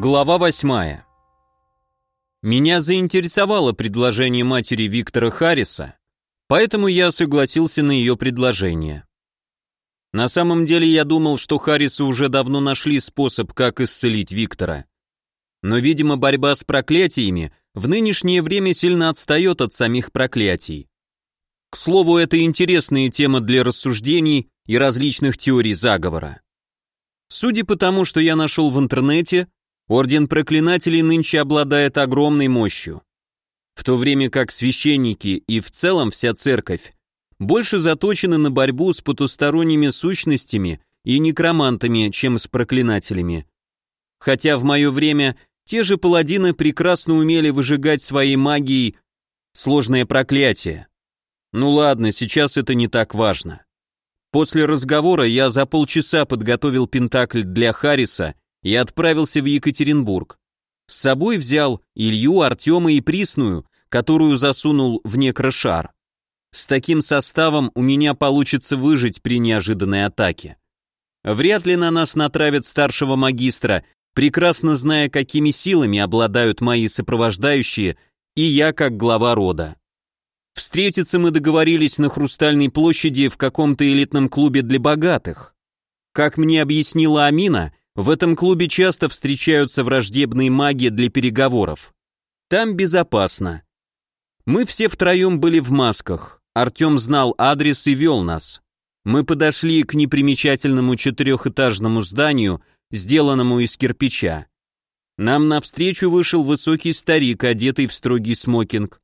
Глава восьмая. Меня заинтересовало предложение матери Виктора Харриса, поэтому я согласился на ее предложение. На самом деле я думал, что Харрисы уже давно нашли способ, как исцелить Виктора. Но, видимо, борьба с проклятиями в нынешнее время сильно отстает от самих проклятий. К слову, это интересная тема для рассуждений и различных теорий заговора. Судя по тому, что я нашел в интернете, Орден проклинателей нынче обладает огромной мощью. В то время как священники и в целом вся церковь больше заточены на борьбу с потусторонними сущностями и некромантами, чем с проклинателями. Хотя в мое время те же паладины прекрасно умели выжигать своей магией сложное проклятие. Ну ладно, сейчас это не так важно. После разговора я за полчаса подготовил пентакль для Харриса и отправился в Екатеринбург. С собой взял Илью, Артема и Присную, которую засунул в некрошар. С таким составом у меня получится выжить при неожиданной атаке. Вряд ли на нас натравят старшего магистра, прекрасно зная, какими силами обладают мои сопровождающие и я как глава рода. Встретиться мы договорились на Хрустальной площади в каком-то элитном клубе для богатых. Как мне объяснила Амина, в этом клубе часто встречаются враждебные маги для переговоров. Там безопасно. Мы все втроем были в масках. Артем знал адрес и вел нас. Мы подошли к непримечательному четырехэтажному зданию, сделанному из кирпича. Нам навстречу вышел высокий старик, одетый в строгий смокинг.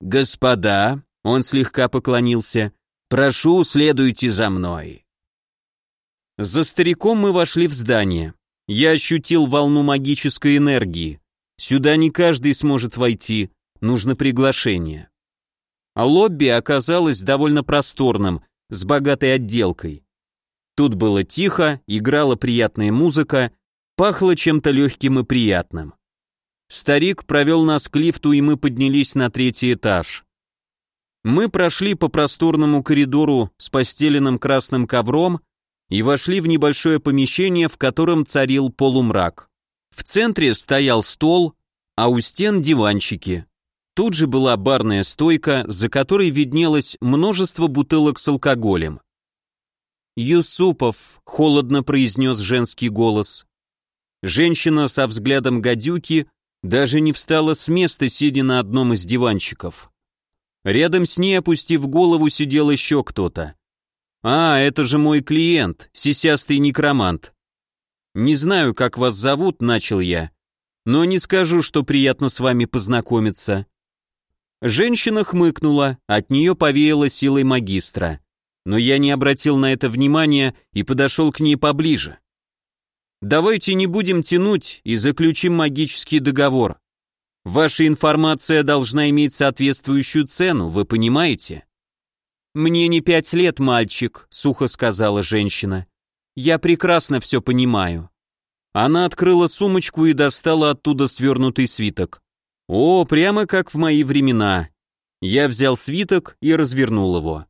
«Господа», — он слегка поклонился, — «прошу, следуйте за мной». За стариком мы вошли в здание. Я ощутил волну магической энергии. Сюда не каждый сможет войти, нужно приглашение. А лобби оказалось довольно просторным, с богатой отделкой. Тут было тихо, играла приятная музыка, пахло чем-то легким и приятным. Старик провел нас к лифту, и мы поднялись на третий этаж. Мы прошли по просторному коридору с постеленным красным ковром и вошли в небольшое помещение, в котором царил полумрак. В центре стоял стол, а у стен диванчики. Тут же была барная стойка, за которой виднелось множество бутылок с алкоголем. «Юсупов», — холодно произнес женский голос. Женщина со взглядом гадюки даже не встала с места, сидя на одном из диванчиков. Рядом с ней, опустив голову, сидел еще кто-то. «А, это же мой клиент, сисястый некромант». «Не знаю, как вас зовут», — начал я, «но не скажу, что приятно с вами познакомиться». Женщина хмыкнула, от нее повеяло силой магистра. Но я не обратил на это внимания и подошел к ней поближе. «Давайте не будем тянуть и заключим магический договор. Ваша информация должна иметь соответствующую цену, вы понимаете?» «Мне не пять лет, мальчик», — сухо сказала женщина. «Я прекрасно все понимаю». Она открыла сумочку и достала оттуда свернутый свиток. О, прямо как в мои времена. Я взял свиток и развернул его.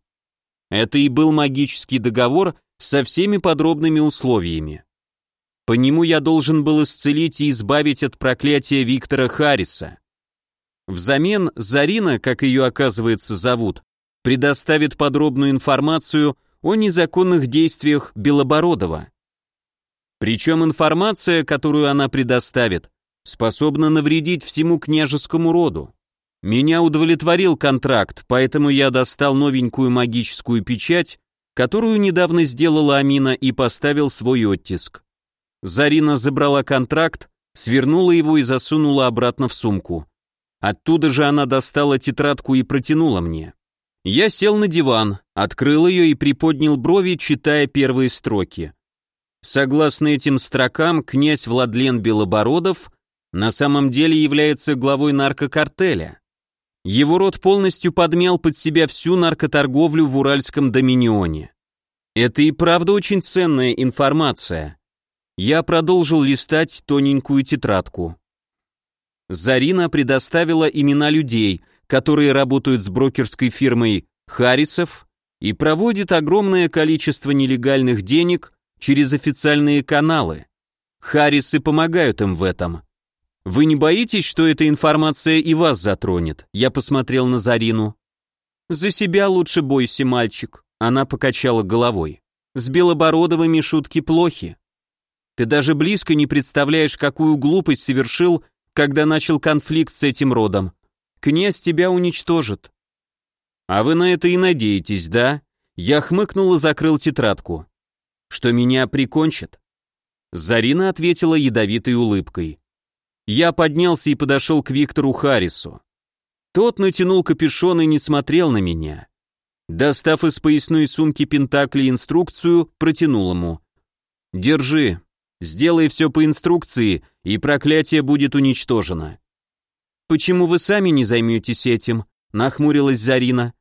Это и был магический договор со всеми подробными условиями. По нему я должен был исцелить и избавить от проклятия Виктора Харриса. Взамен Зарина, как ее оказывается зовут, предоставит подробную информацию о незаконных действиях Белобородова. Причем информация, которую она предоставит, способна навредить всему княжескому роду. Меня удовлетворил контракт, поэтому я достал новенькую магическую печать, которую недавно сделала Амина и поставил свой оттиск. Зарина забрала контракт, свернула его и засунула обратно в сумку. Оттуда же она достала тетрадку и протянула мне. Я сел на диван, открыл ее и приподнял брови, читая первые строки. Согласно этим строкам, князь Владлен Белобородов на самом деле является главой наркокартеля. Его род полностью подмял под себя всю наркоторговлю в Уральском доминионе. Это и правда очень ценная информация. Я продолжил листать тоненькую тетрадку. Зарина предоставила имена людей, которые работают с брокерской фирмой Харрисов и проводит огромное количество нелегальных денег через официальные каналы. Харрисы помогают им в этом. Вы не боитесь, что эта информация и вас затронет? Я посмотрел на Зарину. За себя лучше бойся, мальчик. Она покачала головой. С Белобородовыми шутки плохи. Ты даже близко не представляешь, какую глупость совершил, когда начал конфликт с этим родом. Князь тебя уничтожит. А вы на это и надеетесь, да? Я хмыкнул и закрыл тетрадку. Что меня прикончат? Зарина ответила ядовитой улыбкой. Я поднялся и подошел к Виктору Харрису. Тот натянул капюшон и не смотрел на меня. Достав из поясной сумки Пентакли инструкцию, протянул ему. «Держи, сделай все по инструкции, и проклятие будет уничтожено». «Почему вы сами не займетесь этим?» — нахмурилась Зарина.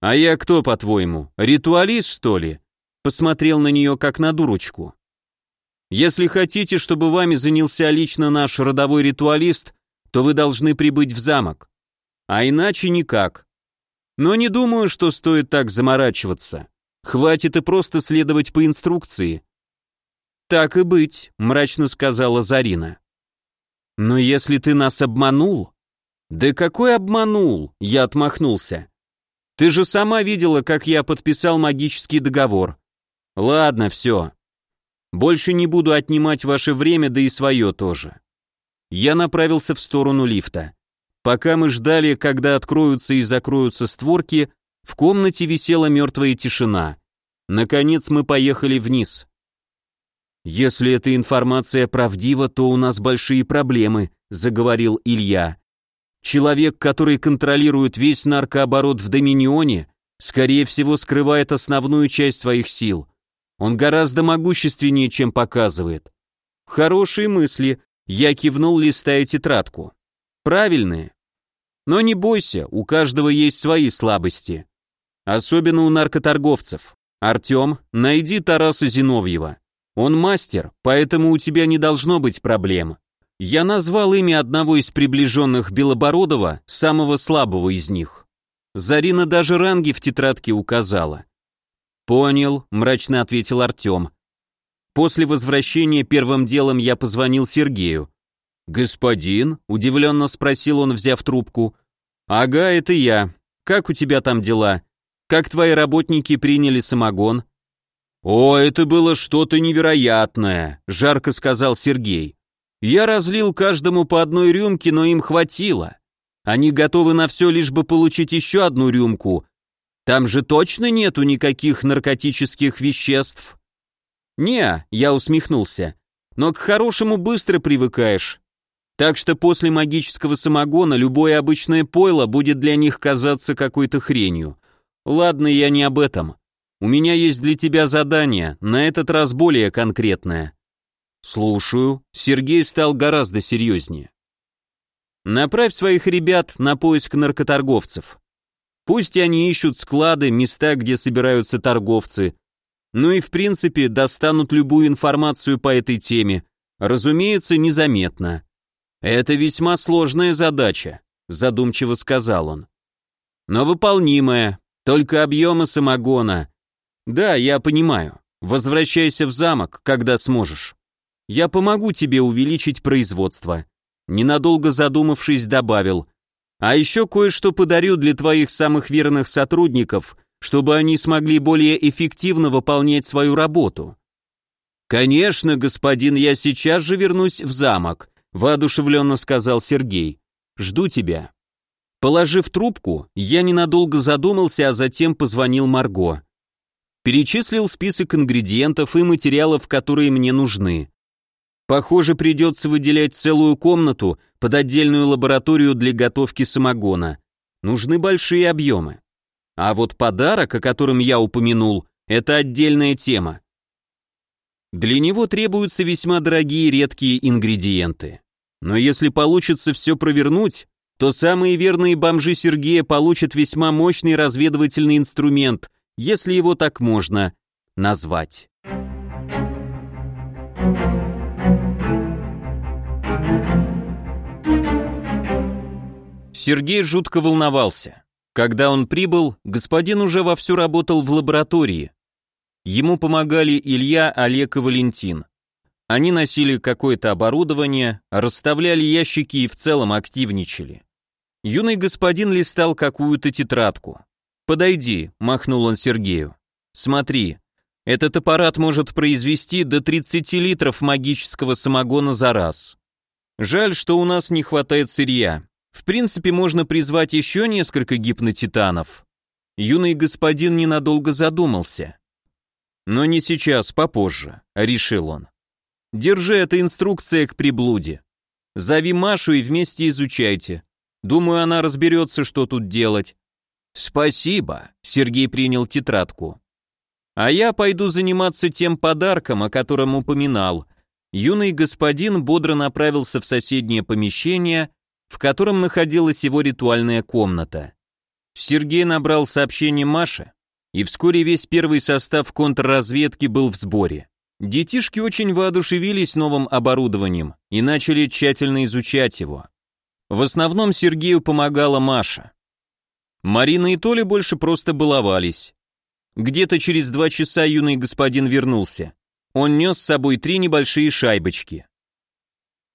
«А я кто, по-твоему, ритуалист, что ли?» Посмотрел на нее, как на дурочку. «Если хотите, чтобы вами занялся лично наш родовой ритуалист, то вы должны прибыть в замок. А иначе никак. Но не думаю, что стоит так заморачиваться. Хватит и просто следовать по инструкции». «Так и быть», — мрачно сказала Зарина. «Но если ты нас обманул...» «Да какой обманул?» — я отмахнулся. «Ты же сама видела, как я подписал магический договор. Ладно, все. Больше не буду отнимать ваше время, да и свое тоже». Я направился в сторону лифта. Пока мы ждали, когда откроются и закроются створки, в комнате висела мертвая тишина. Наконец мы поехали вниз. «Если эта информация правдива, то у нас большие проблемы», — заговорил Илья. «Человек, который контролирует весь наркооборот в Доминионе, скорее всего, скрывает основную часть своих сил. Он гораздо могущественнее, чем показывает». «Хорошие мысли», — я кивнул, листая тетрадку. «Правильные. Но не бойся, у каждого есть свои слабости. Особенно у наркоторговцев. Артем, найди Тараса Зиновьева. Он мастер, поэтому у тебя не должно быть проблем. Я назвал имя одного из приближенных Белобородова, самого слабого из них. Зарина даже ранги в тетрадке указала. «Понял», — мрачно ответил Артем. После возвращения первым делом я позвонил Сергею. «Господин?» — удивленно спросил он, взяв трубку. «Ага, это я. Как у тебя там дела? Как твои работники приняли самогон?» «О, это было что-то невероятное», — жарко сказал Сергей. «Я разлил каждому по одной рюмке, но им хватило. Они готовы на все, лишь бы получить еще одну рюмку. Там же точно нету никаких наркотических веществ?» «Не», — я усмехнулся, — «но к хорошему быстро привыкаешь. Так что после магического самогона любое обычное пойло будет для них казаться какой-то хренью. Ладно, я не об этом. У меня есть для тебя задание, на этот раз более конкретное. Слушаю. Сергей стал гораздо серьезнее. Направь своих ребят на поиск наркоторговцев. Пусть они ищут склады, места, где собираются торговцы. Ну и в принципе достанут любую информацию по этой теме. Разумеется, незаметно. Это весьма сложная задача, задумчиво сказал он. Но выполнимая, только объемы самогона, «Да, я понимаю. Возвращайся в замок, когда сможешь. Я помогу тебе увеличить производство». Ненадолго задумавшись, добавил. «А еще кое-что подарю для твоих самых верных сотрудников, чтобы они смогли более эффективно выполнять свою работу». «Конечно, господин, я сейчас же вернусь в замок», воодушевленно сказал Сергей. «Жду тебя». Положив трубку, я ненадолго задумался, а затем позвонил Марго. Перечислил список ингредиентов и материалов, которые мне нужны. Похоже, придется выделять целую комнату под отдельную лабораторию для готовки самогона. Нужны большие объемы. А вот подарок, о котором я упомянул, это отдельная тема. Для него требуются весьма дорогие редкие ингредиенты. Но если получится все провернуть, то самые верные бомжи Сергея получат весьма мощный разведывательный инструмент, если его так можно назвать. Сергей жутко волновался. Когда он прибыл, господин уже вовсю работал в лаборатории. Ему помогали Илья, Олег и Валентин. Они носили какое-то оборудование, расставляли ящики и в целом активничали. Юный господин листал какую-то тетрадку. «Подойди», — махнул он Сергею. «Смотри, этот аппарат может произвести до 30 литров магического самогона за раз. Жаль, что у нас не хватает сырья. В принципе, можно призвать еще несколько гипнотитанов». Юный господин ненадолго задумался. «Но не сейчас, попозже», — решил он. Держи, это инструкция к приблуде. Зови Машу и вместе изучайте. Думаю, она разберется, что тут делать. Спасибо, Сергей принял тетрадку. А я пойду заниматься тем подарком, о котором упоминал. Юный господин бодро направился в соседнее помещение, в котором находилась его ритуальная комната. Сергей набрал сообщение Маше, и вскоре весь первый состав контрразведки был в сборе. Детишки очень воодушевились новым оборудованием и начали тщательно изучать его. В основном Сергею помогала Маша. Марина и Толя больше просто баловались. Где-то через два часа юный господин вернулся. Он нес с собой три небольшие шайбочки.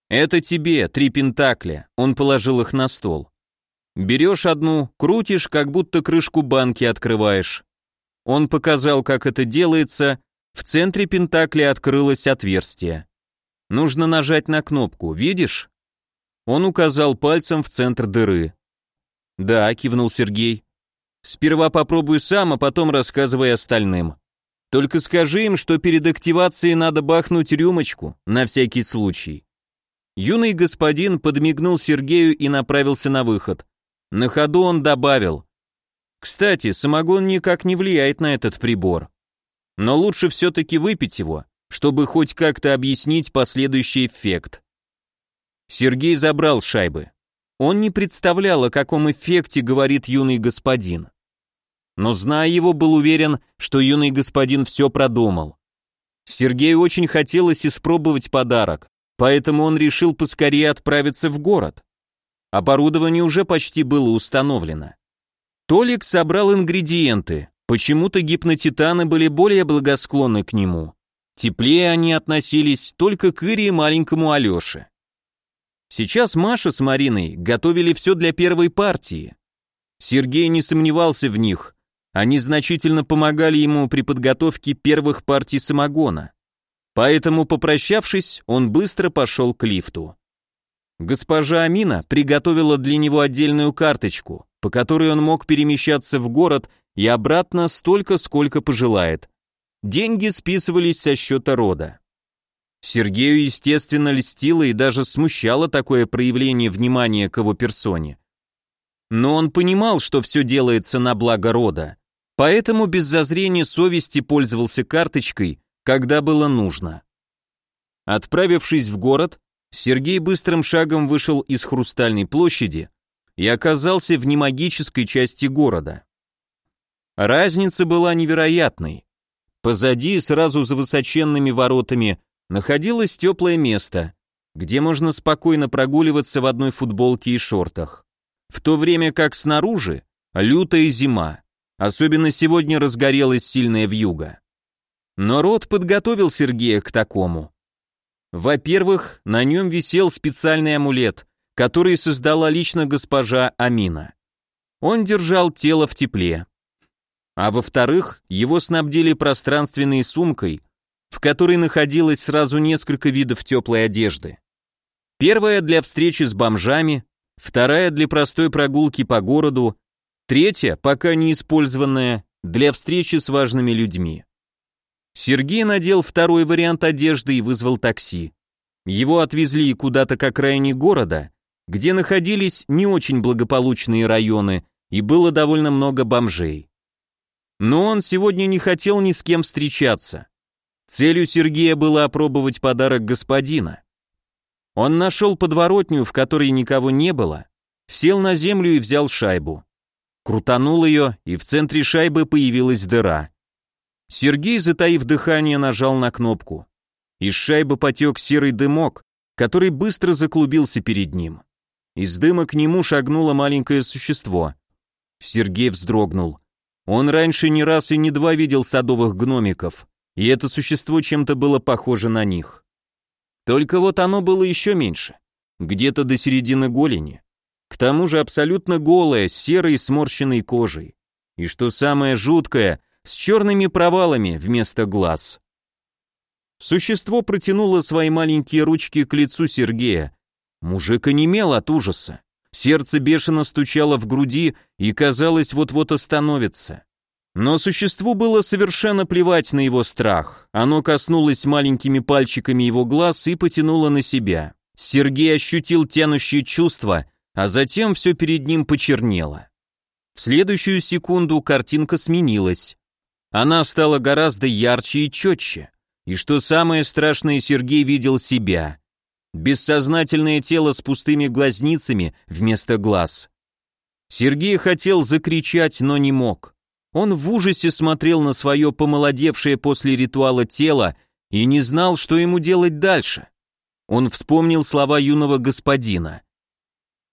«Это тебе, три пентакля», он положил их на стол. Берешь одну, крутишь, как будто крышку банки открываешь. Он показал, как это делается, в центре пентакля открылось отверстие. Нужно нажать на кнопку, видишь? Он указал пальцем в центр дыры. Да, кивнул Сергей. Сперва попробую сам, а потом рассказывай остальным. Только скажи им, что перед активацией надо бахнуть рюмочку, на всякий случай. Юный господин подмигнул Сергею и направился на выход. На ходу он добавил. Кстати, самогон никак не влияет на этот прибор но лучше все-таки выпить его, чтобы хоть как-то объяснить последующий эффект. Сергей забрал шайбы. Он не представлял, о каком эффекте говорит юный господин. Но, зная его, был уверен, что юный господин все продумал. Сергею очень хотелось испробовать подарок, поэтому он решил поскорее отправиться в город. Оборудование уже почти было установлено. Толик собрал ингредиенты, Почему-то гипнотитаны были более благосклонны к нему. Теплее они относились только к Ире и маленькому Алёше. Сейчас Маша с Мариной готовили все для первой партии. Сергей не сомневался в них. Они значительно помогали ему при подготовке первых партий самогона. Поэтому, попрощавшись, он быстро пошел к лифту. Госпожа Амина приготовила для него отдельную карточку, по которой он мог перемещаться в город и обратно столько, сколько пожелает. Деньги списывались со счета рода. Сергею, естественно, льстило и даже смущало такое проявление внимания к его персоне. Но он понимал, что все делается на благо рода, поэтому без зазрения совести пользовался карточкой, когда было нужно. Отправившись в город, Сергей быстрым шагом вышел из Хрустальной площади и оказался в немагической части города. Разница была невероятной. Позади, сразу за высоченными воротами, находилось теплое место, где можно спокойно прогуливаться в одной футболке и шортах. В то время как снаружи лютая зима, особенно сегодня разгорелась сильная вьюга. Но род подготовил Сергея к такому. Во-первых, на нем висел специальный амулет, который создала лично госпожа Амина. Он держал тело в тепле а во-вторых, его снабдили пространственной сумкой, в которой находилось сразу несколько видов теплой одежды. Первая для встречи с бомжами, вторая для простой прогулки по городу, третья, пока не использованная, для встречи с важными людьми. Сергей надел второй вариант одежды и вызвал такси. Его отвезли куда-то к окраине города, где находились не очень благополучные районы и было довольно много бомжей. Но он сегодня не хотел ни с кем встречаться. Целью Сергея было опробовать подарок господина. Он нашел подворотню, в которой никого не было, сел на землю и взял шайбу. Крутанул ее, и в центре шайбы появилась дыра. Сергей, затаив дыхание, нажал на кнопку. Из шайбы потек серый дымок, который быстро заклубился перед ним. Из дыма к нему шагнуло маленькое существо. Сергей вздрогнул. Он раньше не раз и не два видел садовых гномиков, и это существо чем-то было похоже на них. Только вот оно было еще меньше, где-то до середины голени. К тому же абсолютно голое, с серой сморщенной кожей. И что самое жуткое, с черными провалами вместо глаз. Существо протянуло свои маленькие ручки к лицу Сергея. Мужик онемел от ужаса. Сердце бешено стучало в груди и, казалось, вот-вот остановится. Но существу было совершенно плевать на его страх. Оно коснулось маленькими пальчиками его глаз и потянуло на себя. Сергей ощутил тянущие чувства, а затем все перед ним почернело. В следующую секунду картинка сменилась. Она стала гораздо ярче и четче. И что самое страшное, Сергей видел себя. Бессознательное тело с пустыми глазницами вместо глаз. Сергей хотел закричать, но не мог. Он в ужасе смотрел на свое помолодевшее после ритуала тело и не знал, что ему делать дальше. Он вспомнил слова юного господина.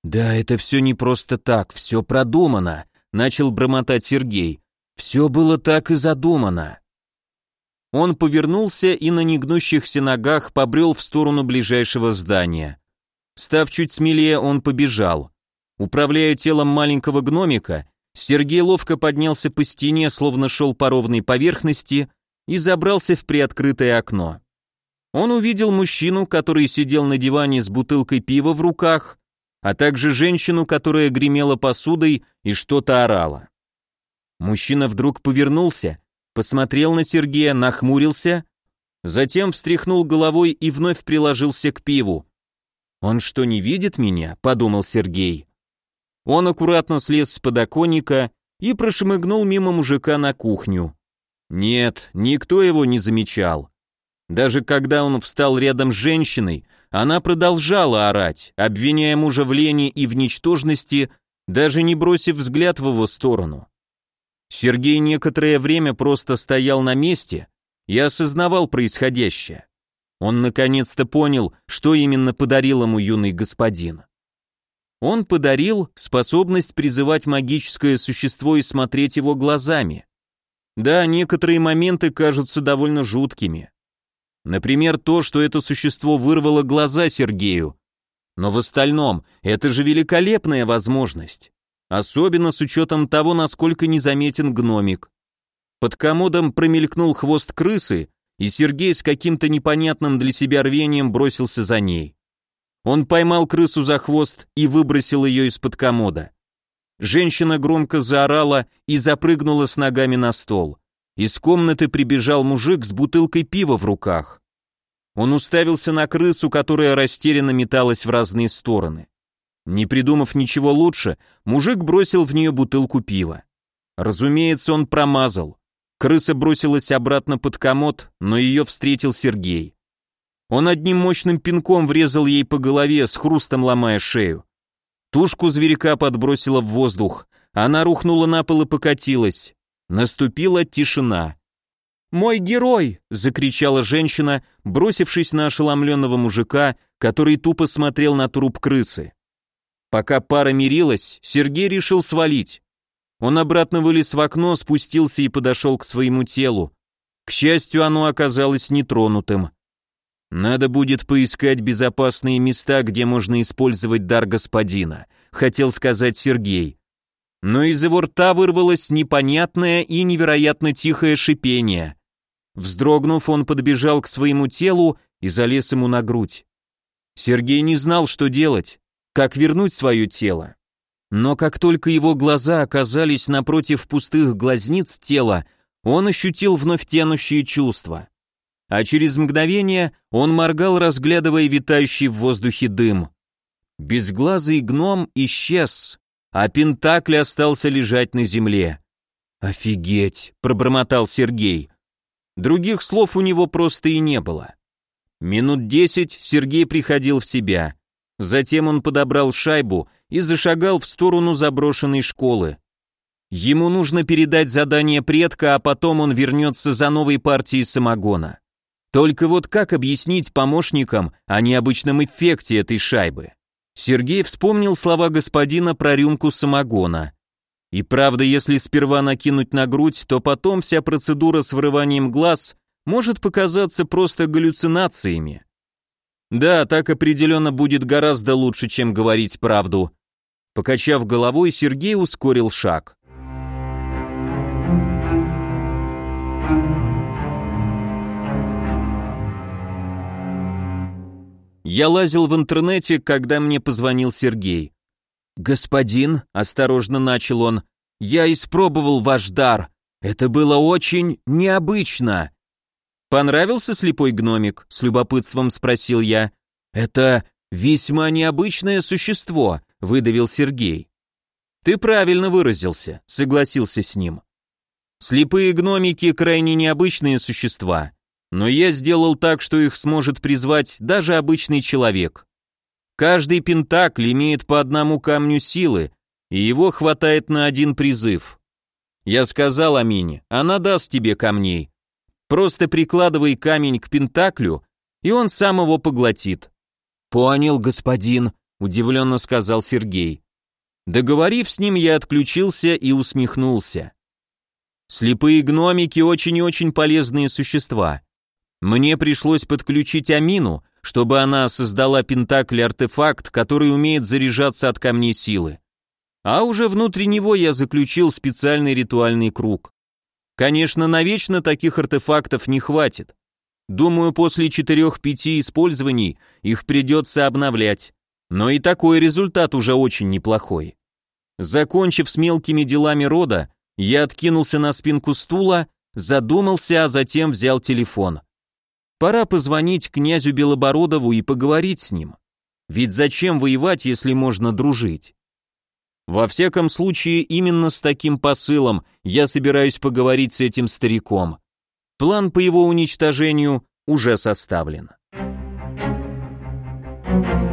«Да, это все не просто так, все продумано», — начал бормотать Сергей. «Все было так и задумано». Он повернулся и на негнущихся ногах побрел в сторону ближайшего здания. Став чуть смелее, он побежал. Управляя телом маленького гномика, Сергей ловко поднялся по стене, словно шел по ровной поверхности, и забрался в приоткрытое окно. Он увидел мужчину, который сидел на диване с бутылкой пива в руках, а также женщину, которая гремела посудой и что-то орала. Мужчина вдруг повернулся посмотрел на Сергея, нахмурился, затем встряхнул головой и вновь приложился к пиву. «Он что, не видит меня?» — подумал Сергей. Он аккуратно слез с подоконника и прошмыгнул мимо мужика на кухню. Нет, никто его не замечал. Даже когда он встал рядом с женщиной, она продолжала орать, обвиняя мужа в лени и в ничтожности, даже не бросив взгляд в его сторону. Сергей некоторое время просто стоял на месте и осознавал происходящее. Он наконец-то понял, что именно подарил ему юный господин. Он подарил способность призывать магическое существо и смотреть его глазами. Да, некоторые моменты кажутся довольно жуткими. Например, то, что это существо вырвало глаза Сергею. Но в остальном, это же великолепная возможность. Особенно с учетом того, насколько незаметен гномик. Под комодом промелькнул хвост крысы, и Сергей с каким-то непонятным для себя рвением бросился за ней. Он поймал крысу за хвост и выбросил ее из-под комода. Женщина громко заорала и запрыгнула с ногами на стол. Из комнаты прибежал мужик с бутылкой пива в руках. Он уставился на крысу, которая растерянно металась в разные стороны. Не придумав ничего лучше, мужик бросил в нее бутылку пива. Разумеется, он промазал. Крыса бросилась обратно под комод, но ее встретил Сергей. Он одним мощным пинком врезал ей по голове, с хрустом ломая шею. Тушку зверька подбросила в воздух, она рухнула на пол и покатилась. Наступила тишина. «Мой герой!» — закричала женщина, бросившись на ошеломленного мужика, который тупо смотрел на труп крысы. Пока пара мирилась, Сергей решил свалить. Он обратно вылез в окно, спустился и подошел к своему телу. К счастью, оно оказалось нетронутым. Надо будет поискать безопасные места, где можно использовать дар господина, хотел сказать Сергей. Но из его рта вырвалось непонятное и невероятно тихое шипение. Вздрогнув, он подбежал к своему телу и залез ему на грудь. Сергей не знал, что делать как вернуть свое тело. Но как только его глаза оказались напротив пустых глазниц тела, он ощутил вновь тянущие чувства. А через мгновение он моргал, разглядывая витающий в воздухе дым. Безглазый гном исчез, а Пентакль остался лежать на земле. «Офигеть!» — пробормотал Сергей. Других слов у него просто и не было. Минут десять Сергей приходил в себя. Затем он подобрал шайбу и зашагал в сторону заброшенной школы. Ему нужно передать задание предка, а потом он вернется за новой партией самогона. Только вот как объяснить помощникам о необычном эффекте этой шайбы? Сергей вспомнил слова господина про рюмку самогона. И правда, если сперва накинуть на грудь, то потом вся процедура с вырыванием глаз может показаться просто галлюцинациями. Да, так определенно будет гораздо лучше, чем говорить правду. Покачав головой, Сергей ускорил шаг. Я лазил в интернете, когда мне позвонил Сергей. «Господин», — осторожно начал он, — «я испробовал ваш дар. Это было очень необычно». «Понравился слепой гномик?» — с любопытством спросил я. «Это весьма необычное существо», — выдавил Сергей. «Ты правильно выразился», — согласился с ним. «Слепые гномики — крайне необычные существа, но я сделал так, что их сможет призвать даже обычный человек. Каждый пентакль имеет по одному камню силы, и его хватает на один призыв. Я сказал Амине, она даст тебе камней, Просто прикладывай камень к пентаклю, и он сам его поглотит. Понял, господин, удивленно сказал Сергей. Договорив с ним, я отключился и усмехнулся. Слепые гномики очень и очень полезные существа. Мне пришлось подключить Амину, чтобы она создала пентакль-артефакт, который умеет заряжаться от камней силы. А уже внутри него я заключил специальный ритуальный круг. Конечно, навечно таких артефактов не хватит. Думаю, после 4-5 использований их придется обновлять. Но и такой результат уже очень неплохой. Закончив с мелкими делами рода, я откинулся на спинку стула, задумался, а затем взял телефон. Пора позвонить князю Белобородову и поговорить с ним. Ведь зачем воевать, если можно дружить? Во всяком случае, именно с таким посылом я собираюсь поговорить с этим стариком. План по его уничтожению уже составлен. Thank you.